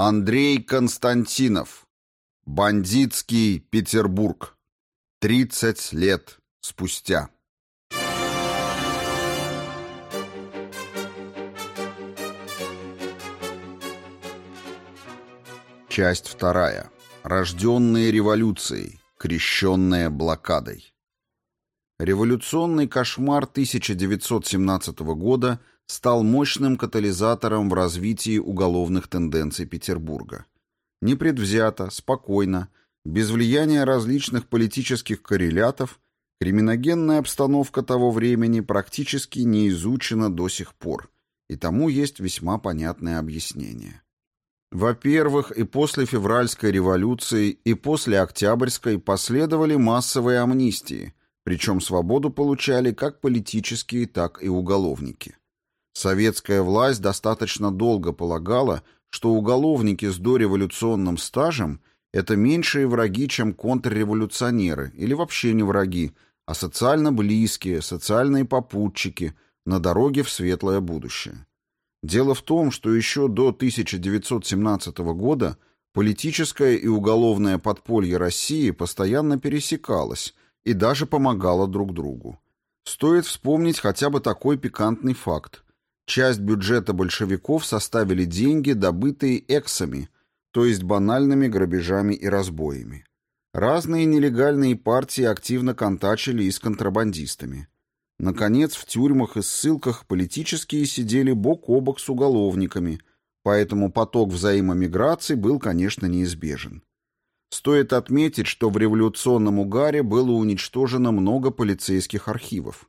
Андрей Константинов. Бандитский Петербург. 30 лет спустя. Часть вторая. Рожденные революцией, крещенные блокадой. Революционный кошмар 1917 года стал мощным катализатором в развитии уголовных тенденций Петербурга. Непредвзято, спокойно, без влияния различных политических коррелятов, криминогенная обстановка того времени практически не изучена до сих пор, и тому есть весьма понятное объяснение. Во-первых, и после февральской революции, и после октябрьской последовали массовые амнистии, причем свободу получали как политические, так и уголовники. Советская власть достаточно долго полагала, что уголовники с дореволюционным стажем – это меньшие враги, чем контрреволюционеры, или вообще не враги, а социально близкие, социальные попутчики на дороге в светлое будущее. Дело в том, что еще до 1917 года политическое и уголовное подполье России постоянно пересекалось и даже помогало друг другу. Стоит вспомнить хотя бы такой пикантный факт. Часть бюджета большевиков составили деньги, добытые эксами, то есть банальными грабежами и разбоями. Разные нелегальные партии активно контачили и с контрабандистами. Наконец, в тюрьмах и ссылках политические сидели бок о бок с уголовниками, поэтому поток взаимомиграции был, конечно, неизбежен. Стоит отметить, что в революционном угаре было уничтожено много полицейских архивов.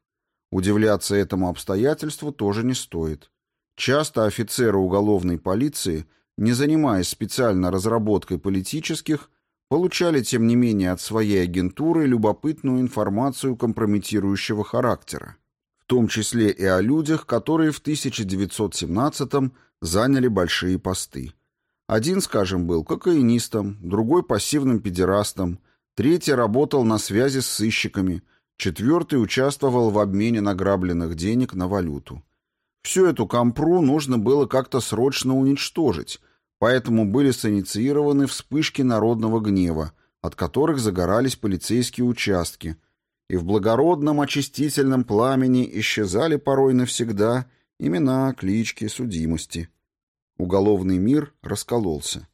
Удивляться этому обстоятельству тоже не стоит. Часто офицеры уголовной полиции, не занимаясь специально разработкой политических, получали, тем не менее, от своей агентуры любопытную информацию компрометирующего характера, в том числе и о людях, которые в 1917-м заняли большие посты. Один, скажем, был кокаинистом, другой пассивным педерастом, третий работал на связи с сыщиками, четвертый участвовал в обмене награбленных денег на валюту. Всю эту компру нужно было как-то срочно уничтожить, Поэтому были синициированы вспышки народного гнева, от которых загорались полицейские участки, и в благородном очистительном пламени исчезали порой навсегда имена, клички, судимости. Уголовный мир раскололся.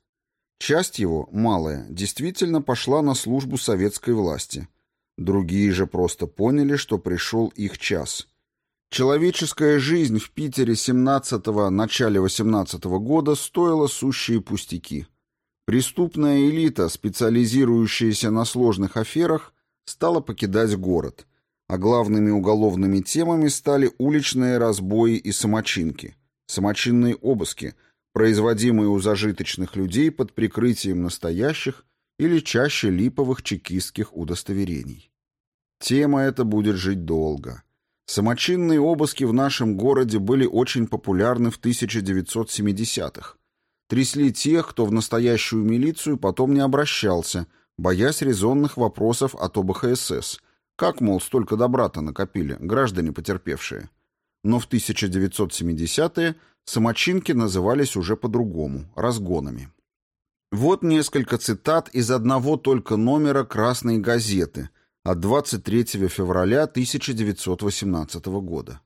Часть его, малая, действительно пошла на службу советской власти. Другие же просто поняли, что пришел их час – Человеческая жизнь в Питере 17-го, начале 18-го года стоила сущие пустяки. Преступная элита, специализирующаяся на сложных аферах, стала покидать город, а главными уголовными темами стали уличные разбои и самочинки, самочинные обыски, производимые у зажиточных людей под прикрытием настоящих или чаще липовых чекистских удостоверений. Тема эта будет жить долго. Самочинные обыски в нашем городе были очень популярны в 1970-х. Трясли тех, кто в настоящую милицию потом не обращался, боясь резонных вопросов от ОБХСС. Как, мол, столько добра-то накопили, граждане потерпевшие. Но в 1970-е самочинки назывались уже по-другому – разгонами. Вот несколько цитат из одного только номера «Красной газеты», от 23 февраля 1918 года.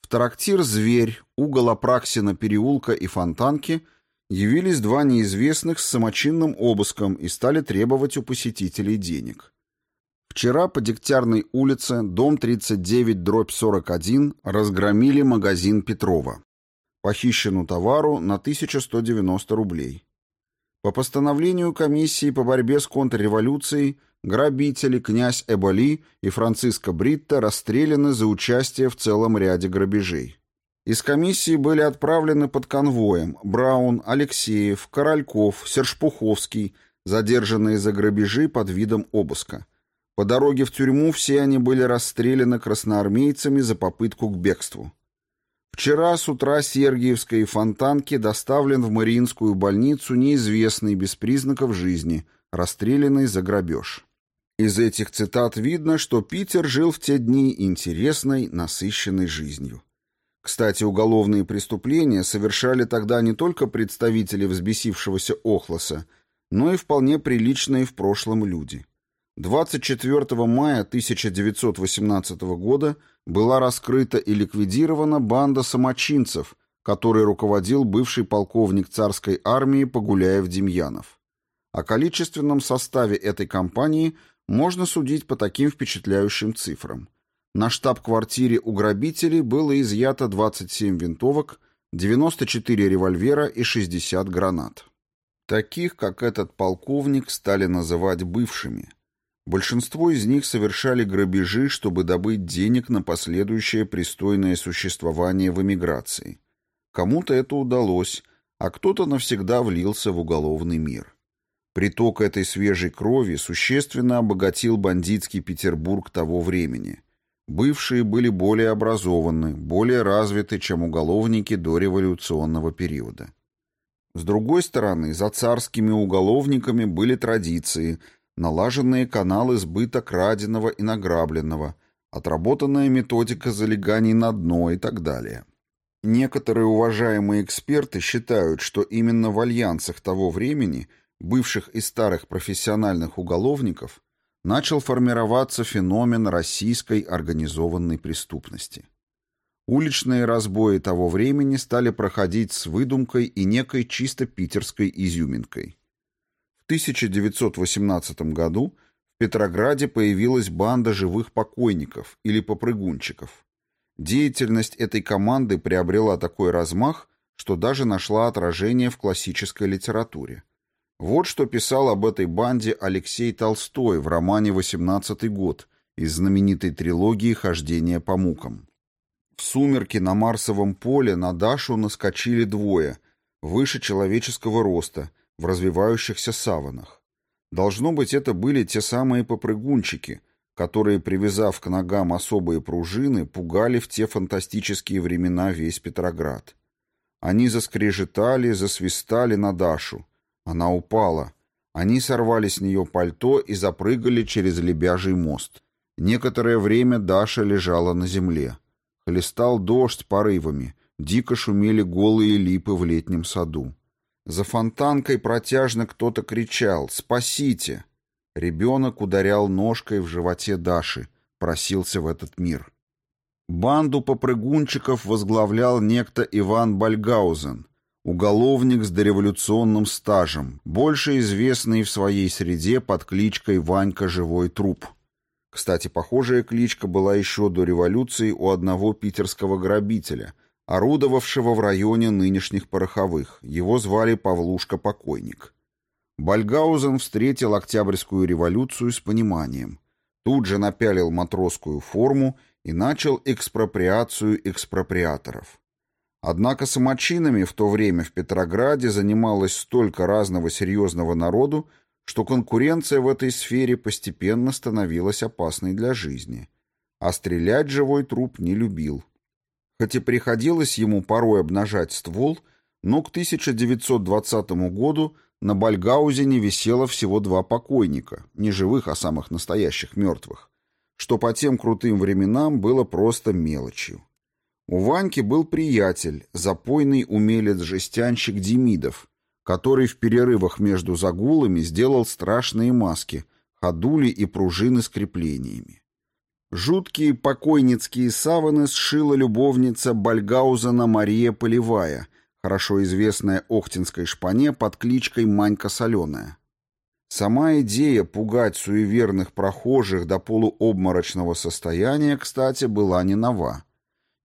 В трактир «Зверь», угол Апраксина переулка и Фонтанки явились два неизвестных с самочинным обыском и стали требовать у посетителей денег. Вчера по Дегтярной улице, дом 39, дробь 41, разгромили магазин Петрова. Похищенную товару на 1190 рублей. По постановлению комиссии по борьбе с контрреволюцией Грабители князь Эболи и Франциско Бритта расстреляны за участие в целом ряде грабежей. Из комиссии были отправлены под конвоем Браун, Алексеев, Корольков, Сершпуховский, задержанные за грабежи под видом обыска. По дороге в тюрьму все они были расстреляны красноармейцами за попытку к бегству. Вчера с утра Сергиевской Фонтанки доставлен в Мариинскую больницу неизвестный без признаков жизни, расстрелянный за грабеж. Из этих цитат видно, что Питер жил в те дни интересной, насыщенной жизнью. Кстати, уголовные преступления совершали тогда не только представители взбесившегося Охлоса, но и вполне приличные в прошлом люди. 24 мая 1918 года была раскрыта и ликвидирована банда самочинцев, которой руководил бывший полковник царской армии Погуляев-Демьянов. О количественном составе этой компании можно судить по таким впечатляющим цифрам. На штаб-квартире у грабителей было изъято 27 винтовок, 94 револьвера и 60 гранат. Таких, как этот полковник, стали называть бывшими. Большинство из них совершали грабежи, чтобы добыть денег на последующее пристойное существование в эмиграции. Кому-то это удалось, а кто-то навсегда влился в уголовный мир. Приток этой свежей крови существенно обогатил бандитский Петербург того времени. Бывшие были более образованы, более развиты, чем уголовники до революционного периода. С другой стороны, за царскими уголовниками были традиции, налаженные каналы сбыта краденого и награбленного, отработанная методика залеганий на дно и так далее. Некоторые уважаемые эксперты считают, что именно в альянсах того времени – бывших и старых профессиональных уголовников, начал формироваться феномен российской организованной преступности. Уличные разбои того времени стали проходить с выдумкой и некой чисто питерской изюминкой. В 1918 году в Петрограде появилась банда живых покойников или попрыгунчиков. Деятельность этой команды приобрела такой размах, что даже нашла отражение в классической литературе. Вот что писал об этой банде Алексей Толстой в романе «Восемнадцатый год» из знаменитой трилогии «Хождение по мукам». В сумерки на Марсовом поле на Дашу наскочили двое, выше человеческого роста, в развивающихся саванах. Должно быть, это были те самые попрыгунчики, которые, привязав к ногам особые пружины, пугали в те фантастические времена весь Петроград. Они заскрежетали, засвистали на Дашу — она упала. Они сорвали с нее пальто и запрыгали через лебяжий мост. Некоторое время Даша лежала на земле. Хлестал дождь порывами, дико шумели голые липы в летнем саду. За фонтанкой протяжно кто-то кричал «Спасите!». Ребенок ударял ножкой в животе Даши, просился в этот мир. Банду попрыгунчиков возглавлял некто Иван Бальгаузен, Уголовник с дореволюционным стажем, больше известный в своей среде под кличкой Ванька Живой Труп. Кстати, похожая кличка была еще до революции у одного питерского грабителя, орудовавшего в районе нынешних пороховых. Его звали Павлушка Покойник. Бальгаузен встретил Октябрьскую революцию с пониманием. Тут же напялил матросскую форму и начал экспроприацию экспроприаторов. Однако самочинами в то время в Петрограде занималось столько разного серьезного народу, что конкуренция в этой сфере постепенно становилась опасной для жизни. А стрелять живой труп не любил. Хоть и приходилось ему порой обнажать ствол, но к 1920 году на Бальгаузене висело всего два покойника, не живых, а самых настоящих мертвых, что по тем крутым временам было просто мелочью. У Ваньки был приятель, запойный умелец-жестянщик Демидов, который в перерывах между загулами сделал страшные маски, ходули и пружины с креплениями. Жуткие покойницкие саваны сшила любовница Бальгаузена Мария Полевая, хорошо известная охтинской шпане под кличкой Манька Соленая. Сама идея пугать суеверных прохожих до полуобморочного состояния, кстати, была не нова.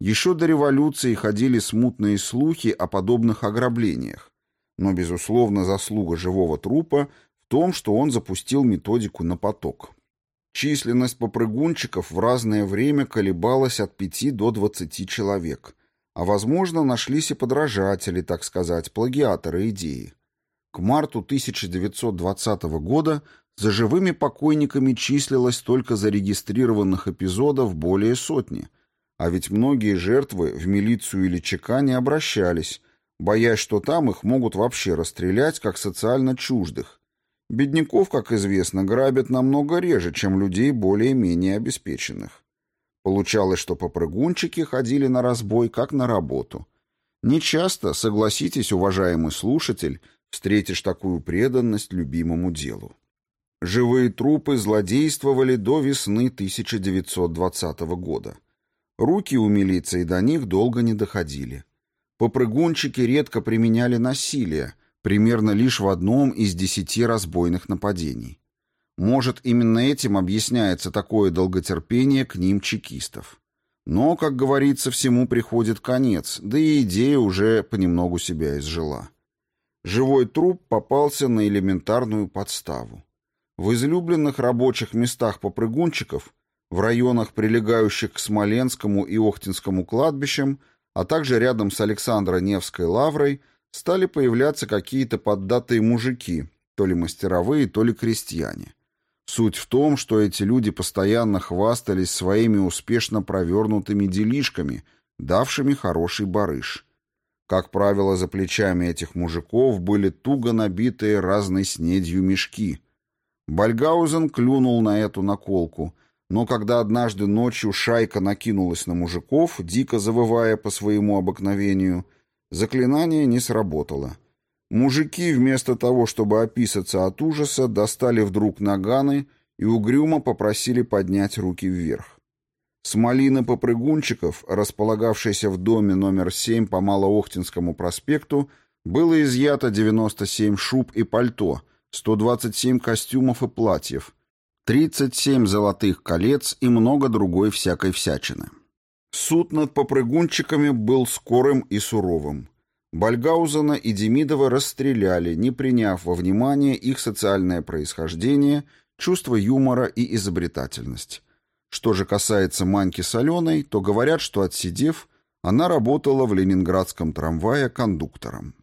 Еще до революции ходили смутные слухи о подобных ограблениях, но, безусловно, заслуга живого трупа в том, что он запустил методику на поток. Численность попрыгунчиков в разное время колебалась от 5 до 20 человек, а, возможно, нашлись и подражатели, так сказать, плагиаторы идеи. К марту 1920 года за живыми покойниками числилось только зарегистрированных эпизодов более сотни – а ведь многие жертвы в милицию или ЧК не обращались, боясь, что там их могут вообще расстрелять, как социально чуждых. Бедняков, как известно, грабят намного реже, чем людей более-менее обеспеченных. Получалось, что попрыгунчики ходили на разбой, как на работу. Нечасто, согласитесь, уважаемый слушатель, встретишь такую преданность любимому делу. Живые трупы злодействовали до весны 1920 года. Руки у милиции до них долго не доходили. Попрыгунчики редко применяли насилие, примерно лишь в одном из десяти разбойных нападений. Может, именно этим объясняется такое долготерпение к ним чекистов. Но, как говорится, всему приходит конец, да и идея уже понемногу себя изжила. Живой труп попался на элементарную подставу. В излюбленных рабочих местах попрыгунчиков, в районах, прилегающих к Смоленскому и Охтинскому кладбищам, а также рядом с Александро-Невской лаврой, стали появляться какие-то поддатые мужики, то ли мастеровые, то ли крестьяне. Суть в том, что эти люди постоянно хвастались своими успешно провернутыми делишками, давшими хороший барыш. Как правило, за плечами этих мужиков были туго набитые разной снедью мешки. Бальгаузен клюнул на эту наколку, но когда однажды ночью шайка накинулась на мужиков, дико завывая по своему обыкновению, заклинание не сработало — Мужики вместо того, чтобы описаться от ужаса, достали вдруг наганы и угрюмо попросили поднять руки вверх. С малины попрыгунчиков, располагавшейся в доме номер 7 по Малоохтинскому проспекту, было изъято 97 шуб и пальто, 127 костюмов и платьев, 37 золотых колец и много другой всякой всячины. Суд над попрыгунчиками был скорым и суровым. Бальгаузена и Демидова расстреляли, не приняв во внимание их социальное происхождение, чувство юмора и изобретательность. Что же касается Маньки Соленой, то говорят, что отсидев, она работала в ленинградском трамвае кондуктором.